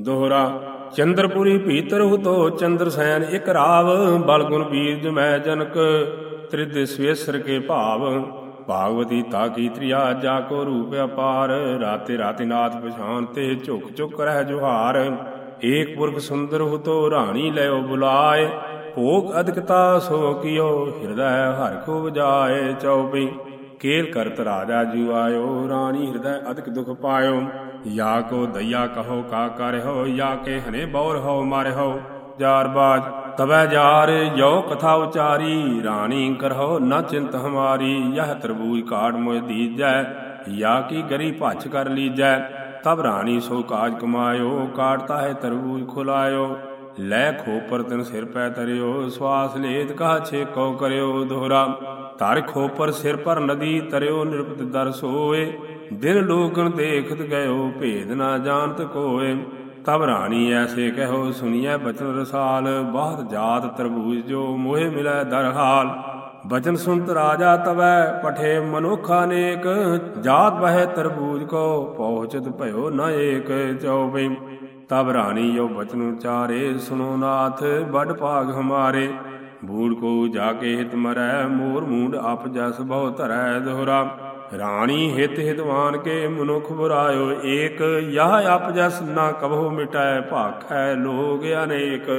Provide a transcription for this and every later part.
ਦੋਹਰਾ, ਚੰਦਰਪੁਰੀ ਭੀਤਰ ਹੁਤੋ ਚੰਦਰ ਸੈਨ ਇਕ ਰਾਵ ਬਲ ਗੁਣ ਬੀਜ ਮੈਂ ਜਨਕ ਤ੍ਰਿਦ ਸਵੇਸਰ ਕੇ ਭਾਵ, ਭਾਗਵਤੀ ਤਾ ਕੀ ਤ੍ਰਿਆ ਜਾ ਕੋ ਰੂਪ ਅਪਾਰ, ਰਾਤੇ ਰਾਤੇ ਨਾਥ ਪਛਾਨ ਤੇ ਝੁਕ ਝੁਕ ਰਹਿ ਜੁਹਾਰ, ਏਕ ਪੁਰਖ ਸੁੰਦਰ ਹੁਤੋ ਰਾਣੀ ਲਿਓ ਬੁਲਾਏ, ਭੋਗ ਅਦਕਤਾ ਸੋ ਕੀਓ, ਹਿਰਦੈ ਹਰ ਕੋ ਵਜਾਏ ਚਉਪਈ ਕੇਲ ਕਰਤ ਰਾਜਾ ਜੂ ਆਇਓ ਰਾਣੀ ਹਿਰਦੈ ਅਦਕ ਦੁਖ ਪਾਇਓ। ਯਾ ਕੋ ਦਇਆ ਕਹੋ, ਕਾ ਕਰਹੁ ਯਾ ਕੇ ਹਨੇ ਬੌਰ ਹੋ ਮਾਰਹੁ ਜਾਰ ਬਾਜ ਤਬੈ ਜਾਰ, ਯੋ ਕਥਾ ਉਚਾਰੀ, ਰਾਣੀ ਕਰਹੁ ਨ ਚਿੰਤ ਹਮਾਰੀ। ਯਹ ਤਰਬੂਜ ਕਾੜ ਮੋਇ ਦੀਜੈ, ਯਾ ਕੀ ਗਰੀ ਭੱਛ ਕਰ ਲੀਜੈ। ਤਬ ਰਾਣੀ ਸੋ ਕਾਜ ਕਮਾਇਓ ਕਾਟਤਾ ਹੈ ਤਰਬੂਜ ਖੁਲਾਇਓ। ਲੈ ਖੋਪਰ ਤਨ ਸਿਰ ਪੈ ਤਰਿਓ, ਸਵਾਸ ਲੇਤ ਕਾ ਛੇਕੋ ਕਰਿਓ ਦੋਹਰਾ। ਧਰ ਖੋਪਰ ਸਿਰ ਪਰ ਨਦੀ ਤਰਿਓ, ਨਿਰਪਤ ਦਰ ਸੋਏ। ਦਿਨ ਲੋਕਨ ਦੇਖਤ ਗਇਓ, ਭੇਦ ਨਾ ਜਾਣਤ ਕੋਏ। ਤਬ ਰਾਣੀ ਐਸੇ ਕਹੋ ਸੁਨੀਐ ਬਚਨ ਰਸਾਲ। ਬਾਹਤ ਜਾਤ ਤਰਬੂਜ ਜੋ ਮੋਹਿ ਮਿਲੈ ਦਰਹਾਲ। ਬਚਨ ਸੁਨਤ ਰਾਜਾ ਤਵੈ, ਪਠੇ ਮਨੁਖ ਅਨੇਕ ਜਾਤ ਬਹਿ ਤਰਬੂਜ ਕੋ, ਪਹੁੰਚਤ ਭਇਓ ਨ ਏਕ। ਚਉਪਈ ਤਬ ਰਾਣੀ ਜੋ ਬਚਨ ਉਚਾਰੇ ਸੁਨੋ ਨਾਥ ਬੜ ਭਾਗ ਹਮਾਰੇ। ਬੂੜ ਕੋ ਜਾ ਕੇ ਹਿਤ ਮਰੈ, ਮੋਰ ਮੂੰਡ ਅਪ ਜਸ ਬਹੁ ਧਰੈ ਦੋਹਰਾ। ਰਾਣੀ ਹਿਤ ਹਿਤਵਾਨ ਕੇ ਮਨੁਖ ਬੁਰਾਇਓ ਏਕ, ਯਹ ਅਪ ਜਸ ਨਾ ਕਬਹੁ ਮਿਟੈ, ਭਾਖੈ ਲੋਗ ਅਨੇਕ।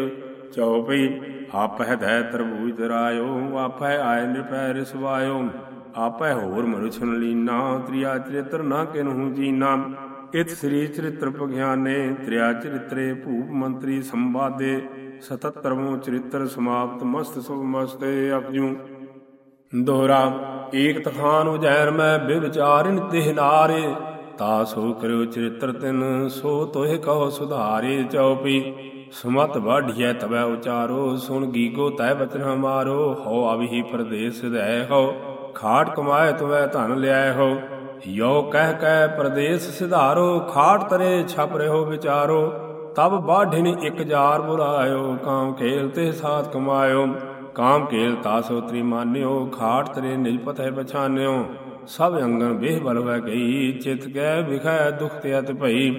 ਚਉਪਈ ਆਪਹਿ ਦੈ ਤਰਬੂਜ ਦਰਾਇਓ ਆਪਹਿ ਆਇ ਨਿਰਪੈ ਰਿਸਵਾਇਓ। ਆਪਹਿ ਹੋਰ ਮਨੁਛਨ ਲੀਨਾ, ਤ੍ਰਿਆ ਚਰਿਤਰ ਨਾ ਕਿਨਹੂ ਜੀਨਾ। ਇਤ ਸ੍ਰੀ ਚਰਿਤ੍ਰ ਪਗਿਆਨੇ, ਤ੍ਰਿਆ ਚਰਿਤਰੇ ਭੂਪ ਮੰਤਰੀ ਸੰਵਾਦੇ। 77ਵਾਂ ਚਰਿਤ੍ਰ ਸਮਾਪਤ, ਮਸਤ ਸੁਭ ਮਸਤੇ ਅਪਜੂ। ਦੋਹਰਾ, ਏਕ ਤਖਾਨ ਉਜੈਰ ਮੈਂ ਬਿਵਚਾਰਿਨ ਤਿਹ ਨਾਰੇ ਤਾ ਸੋ ਕਰਿਓ ਚਰਿਤ੍ਰ ਤਿਨ, ਸੋ ਤੋਹਿ ਕਹੋ ਸੁਧਾਰੇ, ਚਉਪੀ। ਸੁਮਤ ਬਾਢਿਐ ਤਵੈ ਉਚਾਰੋ, ਸੁਣ ਗੀਗੋ ਤੈ ਬਚਨ ਹਮਾਰੋ ਹੋ ਅਵਹੀ ਪ੍ਰਦੇਸ ਸਿਧੈ ਹੋ ਖਾਟ ਕਮਾਏ ਤਵੈ ਧਨ ਲਿਆਏ ਹੋ ਯੋ ਕਹਿ ਕਹਿ ਪ੍ਰਦੇਸ ਸਿਧਾਰੋ, ਖਾਟ ਤਰੇ ਛਪ ਰਹੋ ਵਿਚਾਰੋ ਤਬ ਬਾਢਿਨ ਇਕ ਜਾਰ ਬੁਲਾਇਓ ਕਾਮ ਖੇਲ ਤੇ ਸਾਥ ਕਮਾਇਓ। ਕਾਮ ਕੇਲ ਤਾਸੋ ਤ੍ਰੀ ਮਾਨਿਓ, ਖਾਟ ਤਰੇ ਨਿਜ ਪਤੈ ਪਛਾਨਿਓ। ਸਭ ਅੰਗਨ ਬੇਹ ਬਲ ਗਈ, ਚਿਤ ਕੈ ਵਿਖੈ ਦੁਖ ਤੇ ਅਤ ਭਈ।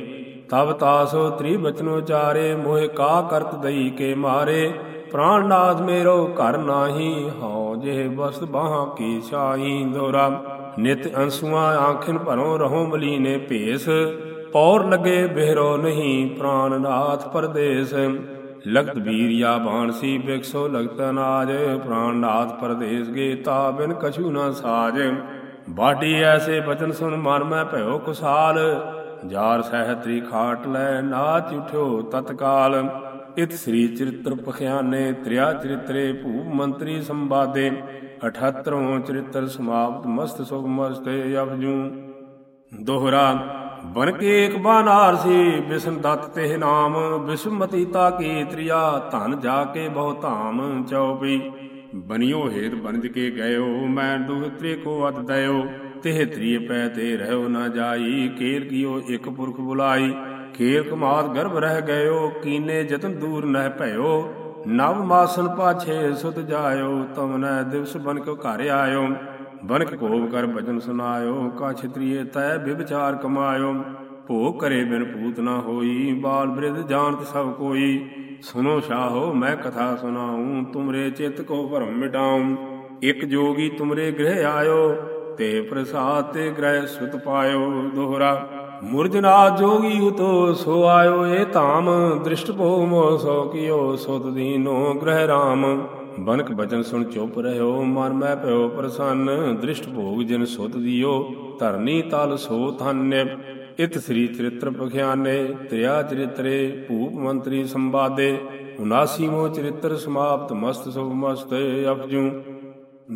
ਤਬ ਤਾਸੋ ਤ੍ਰੀ ਬਚਨੋ ਚਾਰੇ ਮੋਹਿ ਕਾ ਕਰਤ ਦਈ ਕੇ ਮਾਰੇ। ਪ੍ਰਾਨ ਨਾਥ ਮੇਰੋ ਘਰ ਨਾਹੀ, ਹਉ ਜਿਹ ਬਸਤ ਬਾਹਾਂ ਕੀ ਛਾਈ ਦੋਰਾ। ਨਿਤ ਅੰਸੂਆਂ ਆਂਖਿਨ ਭਰੋ ਰਹੋ ਮਲੀਨੇ ਭੇਸ। ਪੌਰ ਲਗੇ ਬਿਹਰੋ ਨਹੀਂ, ਪ੍ਰਾਨ ਨਾਥ ਪਰਦੇਸ। ਲਗਤ ਵੀਰਿਆ ਬਾਣਸੀ ਬਿਕਸੋ ਲਗਤ ਅਨਾਜ ਪ੍ਰਾਨ ਨਾਥ ਪਰਦੇਸ ਗੇ ਤਾ ਬਿਨ ਕਛੂ ਨਾ ਸਾਜ। ਬਾਡੀ ਐਸੇ ਬਚਨ ਸੁਨ ਮਨ ਮੈਂ ਭਇਓ ਕੁਸਾਲ, ਜਾਰ ਸਹਿਤਰੀ ਖਾਟ ਲੈ ਨਾਚ ਉਠਿਓ ਤਤਕਾਲ। ਇਤ ਸ੍ਰੀ ਚਰਿਤ੍ਰ ਪਖਿਆਨੇ, ਤ੍ਰਿਆ ਚਰਿਤਰੇ ਭੂਪ ਮੰਤਰੀ ਸੰਵਾਦੇ 78ਵਾਂ ਚਰਿਤ੍ਰ ਸਮਾਪਤ ਮਸਤ ਸੁਭ ਮਸਤੇ ਅਪਜੂ ਦੋਹਰਾ ਬਨ ਕੇ ਇੱਕ ਬਾਨਾਰਸੀ ਬਿਸ਼ਨ ਦਤ ਤੇ ਨਾਮ, ਬਿਸ਼ਮਤੀ ਤਾ ਕੀ ਤ੍ਰਿਆ, ਧਨ ਜਾ ਕੇ ਬਹੁ ਧਾਮ ਚਉਪਈ ਬਨਿਓ ਹੇਤ ਬਨਜ ਕੇ ਗਇਓ, ਮੈਂ ਦੁਖ ਤ੍ਰੇ ਕੋ ਅਤ ਦਇਓ। ਤਿਹ ਤ੍ਰਿਏ ਪੈ ਤੇ ਰਹਿਓ ਨਾ ਜਾਈ, ਕੇਲ ਕੀਓ ਇਕ ਪੁਰਖ ਬੁਲਾਈ। ਖੇਰ ਕਮਾਤ ਗਰਭ ਰਹਿ ਗਇਓ, ਕੀਨੇ ਜਤਨ ਦੂਰ ਨਹਿ ਭਇਓ। ਨਵ ਮਾਸਨ ਪਾਛੇ ਸੁਤ ਜਾਇਓ ਤਮਨੈ ਦਿਵਸ ਬਨ ਕੋ ਘਰ ਆਇਓ। ਬਨਕ ਕੋਪ ਕਰ ਭਜਨ ਸੁਨਾਇਓ ਕਾ ਛਤਰੀਏ ਤੈ ਬਿਵਚਾਰ ਕਮਾਇਓ। ਭੋਗ ਕਰੇ ਬਿਨ ਭੂਤ ਨਾ ਹੋਈ, ਬਾਲ ਬ੍ਰਿਧ ਜਾਣਤ ਸਭ ਕੋਈ। ਸੁਨੋ ਸ਼ਾਹੋ, ਮੈਂ ਕਥਾ ਸੁਣਾਉ, ਤੁਮਰੇ ਚਿਤ ਕੋ ਭਰਮ ਮਿਟਾਉ। ਇਕ ਜੋਗੀ ਤੁਮਰੇ ਗ੍ਰਹਿ ਆਇਓ, ਤੇ ਪ੍ਰਸਾਦ ਤੇ ਗ੍ਰਹਿ ਸੁਤ ਪਾਇਓ। ਦੋਹਰਾ ਮੁਰਜਨਾ ਜੋਗੀ ਉਤੋ ਸੋ ਆਇਓ, ਏ ਧਾਮ, ਦ੍ਰਿਸ਼ਟ ਭੋ ਮੋ ਸੋ ਕੀਓ, ਸੁਤ ਦੀਨੋ ਗ੍ਰਹਿ ਰਾਮ। ਬਨਕ ਬਚਨ ਸੁਣ ਚੁੱਪ ਰਹਿਓ, ਮਨ ਮੈਂ ਭਇਓ ਪ੍ਰਸੰਨ, ਦ੍ਰਿਸ਼ਟ ਭੋਗ ਜਿਨ ਸੁਤ ਦਿਓ, ਧਰਨੀ ਤਲ ਸੋ ਧੰਨ ਇਤ ਸ੍ਰੀ ਚਰਿਤ੍ਰ ਪਖਿਆਨੇ, ਤ੍ਰਿਆ ਚਰਿਤਰੇ, ਭੂਪ ਮੰਤਰੀ ਸੰਵਾਦੇ। 79ਵਾਂ ਚਰਿਤ੍ਰ ਸਮਾਪਤ, ਮਸਤ ਸੁਭ ਮਸਤ ਅਪਜੂ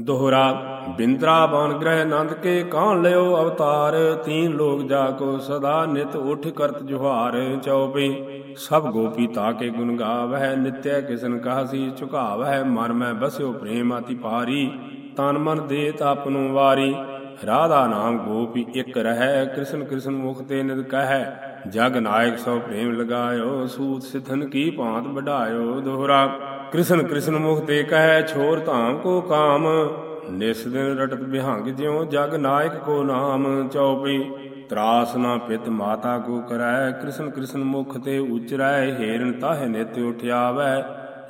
ਦੋਹਰਾ ਬਿੰਦਰਾ ਬਨ ਗ੍ਰਹਿ ਨੰਦ ਕੇ ਕਾਣ ਲਿਓ ਅਵਤਾਰ, ਤੀਨ ਲੋਕ ਜਾ ਕੋ ਸਦਾ ਨਿਤ ਉਠ ਕਰਤ ਜੁਹਾਰ ਚਉਪਈ ਸਭ ਗੋਪੀ ਤਾ ਕੇ ਗੁਣ ਗਾਵਹਿ, ਨਿਤਿਆ ਕਿਸਨ ਕਹਸੀ ਝੁਕਾਵਹਿ, ਮਨ ਮੈਂ ਬਸਿਓ ਪ੍ਰੇਮ ਅਤੀ ਪਾਰੀ ਤਨ ਮਨ ਦੇਤ ਆਪਨੂ ਵਾਰੀ, ਰਾਧਾ ਨਾਮ ਗੋਪੀ ਇਕ ਰਹਿ, ਕ੍ਰਿਸ਼ਨ ਕ੍ਰਿਸ਼ਨ ਮੁਖ ਤੇ ਨਿਦ ਕਹੈ, ਜਗ ਨਾਇਕ ਸੋ ਪ੍ਰੇਮ ਲਗਾਇਓ, ਸੂਤ ਸਿਥਨ ਕੀ ਭਾਂਤ ਵਢਾਇਓ, ਦੋਹਰਾ ਕ੍ਰਿਸ਼ਨ ਕ੍ਰਿਸ਼ਨ ਮੁਖ ਤੇ ਕਹੈ ਛੋਰ ਧਾਮ ਕੋ ਕਾਮ। ਨਿਸ ਦਿਨ ਰਟਤ ਬਿਹੰਗ ਜਿਉ ਜਗ ਨਾਇਕ ਕੋ ਨਾਮ। ਚਉਪਈ ਤਰਾਸ ਨਾ ਪਿਤ ਮਾਤਾ ਕੋ ਕਰੈ। ਕ੍ਰਿਸ਼ਨ ਕ੍ਰਿਸ਼ਨ ਮੁਖ ਤੇ ਉਚਰੈ, ਹੇਰਨ ਤਾਹੇ ਨਿਤ ਉਠਿਆਵੈ।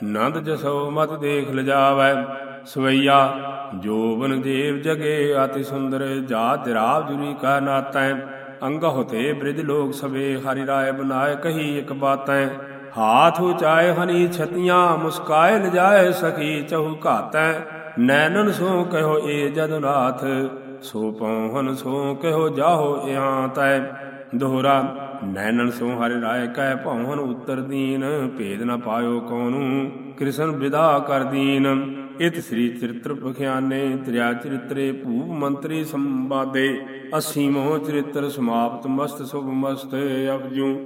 ਨੰਦ ਜਸੋ ਮਤ ਦੇਖ ਲਜਾਵੈ। ਸਵਈਆ, ਜੋਬਨ ਦੇਵ ਜਗੇ ਅਤਿ ਸੁੰਦਰ, ਜਾਤ ਰਾਵ ਜੁਰੀ ਕਾ ਨਾਤੈ। ਅੰਗਹੁ ਤੇ ਬ੍ਰਿਜ ਲੋਕ ਸਵੇ ਹਰਿ ਰਾਏ ਬਨਾਏ ਕਹੀ ਇਕ ਬਾਤੈ। ਹਾਥ ਉਚਾਏ ਹਨੀ ਛਤੀਆਂ, ਮੁਸਕਾਏ ਲਜਾਏ ਸਖੀ ਚਹੂ ਘਾਤੈ। ਨੈਣਨ ਸੋ ਕਹਿਓ ਏ ਜਦਨਾਥ ਸੋ ਪਉਹਨ ਸੋ ਕਹਿਓ ਜਾਹੋ ਇਹਾਂ ਤੈ ਦੋਹਰਾ ਨੈਨਨ ਸੋ ਹਰਿ ਰਾਏ ਕਹਿ ਭਉਹਨ ਉਤਰ ਦੀਨ, ਭੇਦ ਨ ਪਾਇਓ ਕਉਨੂੰ ਕ੍ਰਿਸ਼ਨ ਵਿਦਾ ਕਰ ਦੀਨ। ਇਤ ਸ੍ਰੀ ਚਰਿਤ੍ਰ ਪਖਿਆਨੇ, ਤ੍ਰਿਆ ਚਰਿਤਰੇ ਭੂਪ ਮੰਤਰੀ ਸੰਵਾਦੇ। ਅਸੀਮੋ ਚਰਿਤ੍ਰ ਸਮਾਪਤ ਮਸਤ ਸੁਭ ਮਸਤ ਅਪਜੂ